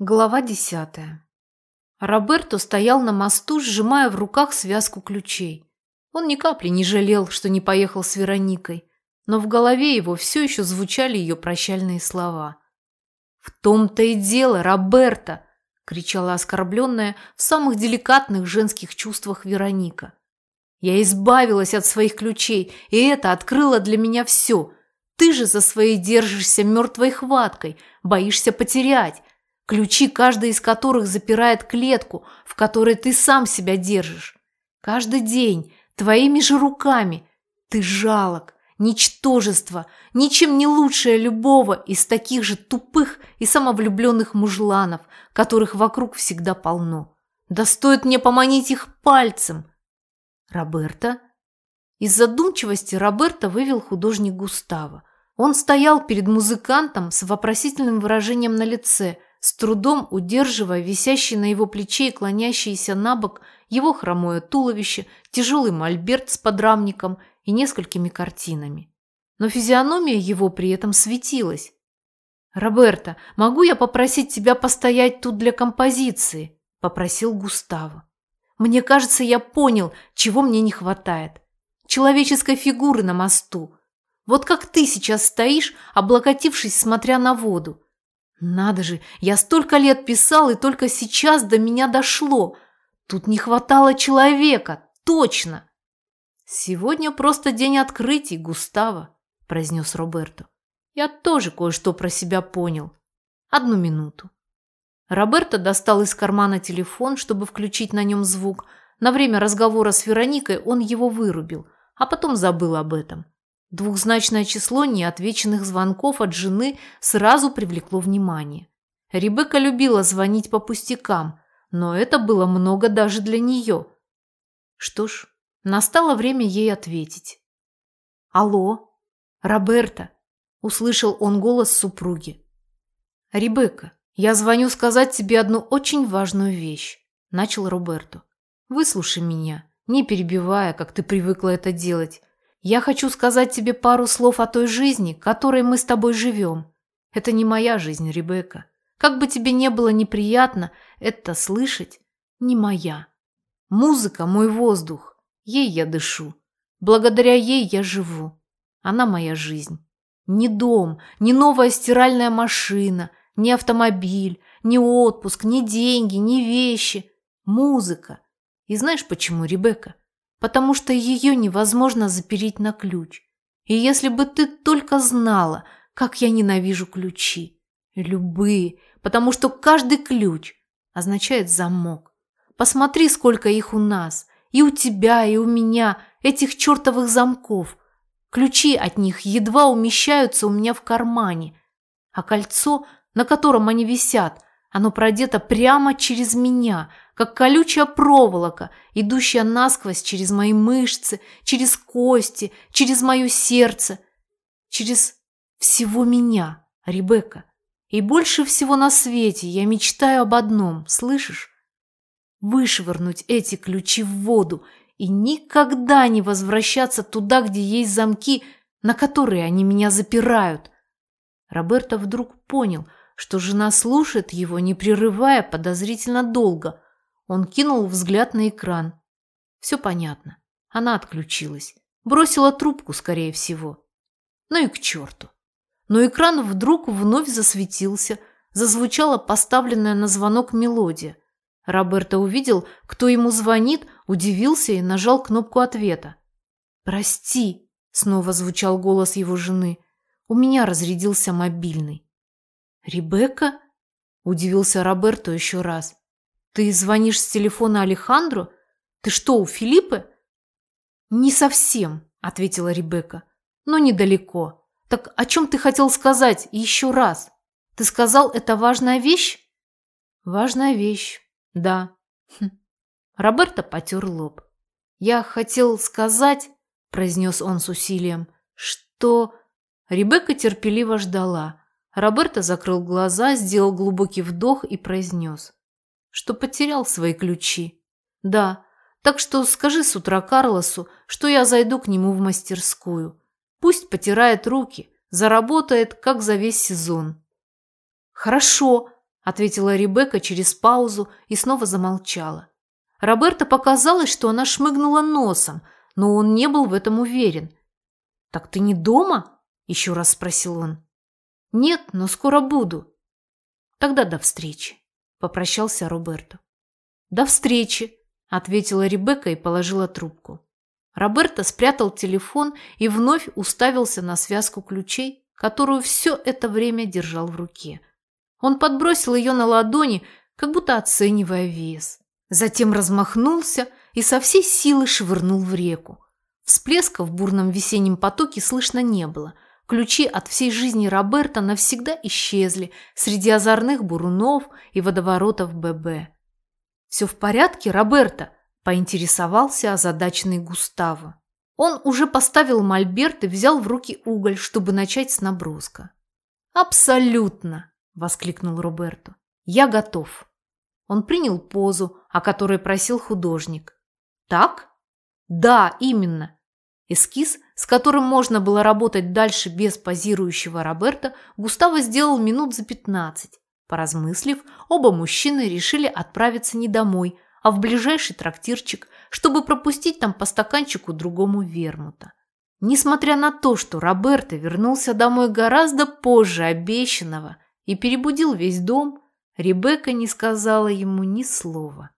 Глава десятая. Роберто стоял на мосту, сжимая в руках связку ключей. Он ни капли не жалел, что не поехал с Вероникой, но в голове его все еще звучали ее прощальные слова. «В том-то и дело, Роберто!» – кричала оскорбленная в самых деликатных женских чувствах Вероника. «Я избавилась от своих ключей, и это открыло для меня все. Ты же за свои держишься мертвой хваткой, боишься потерять, ключи, каждый из которых запирает клетку, в которой ты сам себя держишь. Каждый день, твоими же руками. Ты жалок, ничтожество, ничем не лучшее любого из таких же тупых и самовлюбленных мужланов, которых вокруг всегда полно. Да стоит мне поманить их пальцем. Роберта? Из задумчивости Роберта вывел художник Густава. Он стоял перед музыкантом с вопросительным выражением на лице – с трудом удерживая висящий на его плече и клонящийся на бок его хромое туловище, тяжелый мольберт с подрамником и несколькими картинами. Но физиономия его при этом светилась. «Роберто, могу я попросить тебя постоять тут для композиции?» – попросил Густаво. «Мне кажется, я понял, чего мне не хватает. Человеческой фигуры на мосту. Вот как ты сейчас стоишь, облокотившись, смотря на воду. Надо же, я столько лет писал, и только сейчас до меня дошло. Тут не хватало человека, точно. Сегодня просто день открытий, Густаво, произнес Роберто. Я тоже кое-что про себя понял. Одну минуту. Роберто достал из кармана телефон, чтобы включить на нем звук. На время разговора с Вероникой он его вырубил, а потом забыл об этом. Двухзначное число неотвеченных звонков от жены сразу привлекло внимание. Ребекка любила звонить по пустякам, но это было много даже для нее. Что ж, настало время ей ответить. «Алло, Роберта!» – услышал он голос супруги. «Ребекка, я звоню сказать тебе одну очень важную вещь», – начал Роберто. «Выслушай меня, не перебивая, как ты привыкла это делать. Я хочу сказать тебе пару слов о той жизни, которой мы с тобой живем. Это не моя жизнь, Ребекка. Как бы тебе не было неприятно это слышать, не моя. Музыка – мой воздух. Ей я дышу. Благодаря ей я живу. Она моя жизнь. Ни дом, ни новая стиральная машина, ни автомобиль, ни отпуск, ни деньги, ни вещи. Музыка. И знаешь почему, Ребекка? Потому что ее невозможно запереть на ключ. И если бы ты только знала, как я ненавижу ключи. Любые, потому что каждый ключ означает замок. Посмотри, сколько их у нас. И у тебя, и у меня, этих чертовых замков. Ключи от них едва умещаются у меня в кармане. А кольцо, на котором они висят, оно продето прямо через меня – как колючая проволока, идущая насквозь через мои мышцы, через кости, через мое сердце, через всего меня, Ребекка. И больше всего на свете я мечтаю об одном, слышишь? Вышвырнуть эти ключи в воду и никогда не возвращаться туда, где есть замки, на которые они меня запирают. Роберто вдруг понял, что жена слушает его, не прерывая подозрительно долго – он кинул взгляд на экран. Все понятно. Она отключилась. Бросила трубку, скорее всего. Ну и к черту. Но экран вдруг вновь засветился. Зазвучала поставленная на звонок мелодия. Роберто увидел, кто ему звонит, удивился и нажал кнопку ответа. «Прости», — снова звучал голос его жены. «У меня разрядился мобильный». «Ребекка?» – удивился Роберто еще раз. Ты звонишь с телефона Алехандру? Ты что, у Филиппы? Не совсем, ответила Ребекка. Но недалеко. Так о чем ты хотел сказать еще раз? Ты сказал, это важная вещь? Важная вещь, да. Хм. Роберто потер лоб. Я хотел сказать, произнес он с усилием, что... Ребекка терпеливо ждала. Роберто закрыл глаза, сделал глубокий вдох и произнес что потерял свои ключи. Да, так что скажи с утра Карлосу, что я зайду к нему в мастерскую. Пусть потирает руки, заработает, как за весь сезон. Хорошо, ответила Ребекка через паузу и снова замолчала. Роберто показалось, что она шмыгнула носом, но он не был в этом уверен. «Так ты не дома?» – еще раз спросил он. «Нет, но скоро буду». «Тогда до встречи», – попрощался Роберто. «До встречи», – ответила Ребекка и положила трубку. Роберто спрятал телефон и вновь уставился на связку ключей, которую все это время держал в руке. Он подбросил ее на ладони, как будто оценивая вес. Затем размахнулся и со всей силы швырнул в реку. Всплеска в бурном весеннем потоке слышно не было. Ключи от всей жизни Роберта навсегда исчезли среди озорных бурунов и водоворотов ББ. «Все в порядке, Роберта?» – поинтересовался озадаченный Густаво. Он уже поставил мольберт и взял в руки уголь, чтобы начать с наброска. «Абсолютно!» – воскликнул Роберто. «Я готов». Он принял позу, о которой просил художник. «Так?» «Да, именно». Эскиз, с которым можно было работать дальше без позирующего Роберта, Густаво сделал минут за пятнадцать. Поразмыслив, оба мужчины решили отправиться не домой, а в ближайший трактирчик, чтобы пропустить там по стаканчику другому вермута. Несмотря на то, что Роберто вернулся домой гораздо позже обещанного и перебудил весь дом, Ребекка не сказала ему ни слова.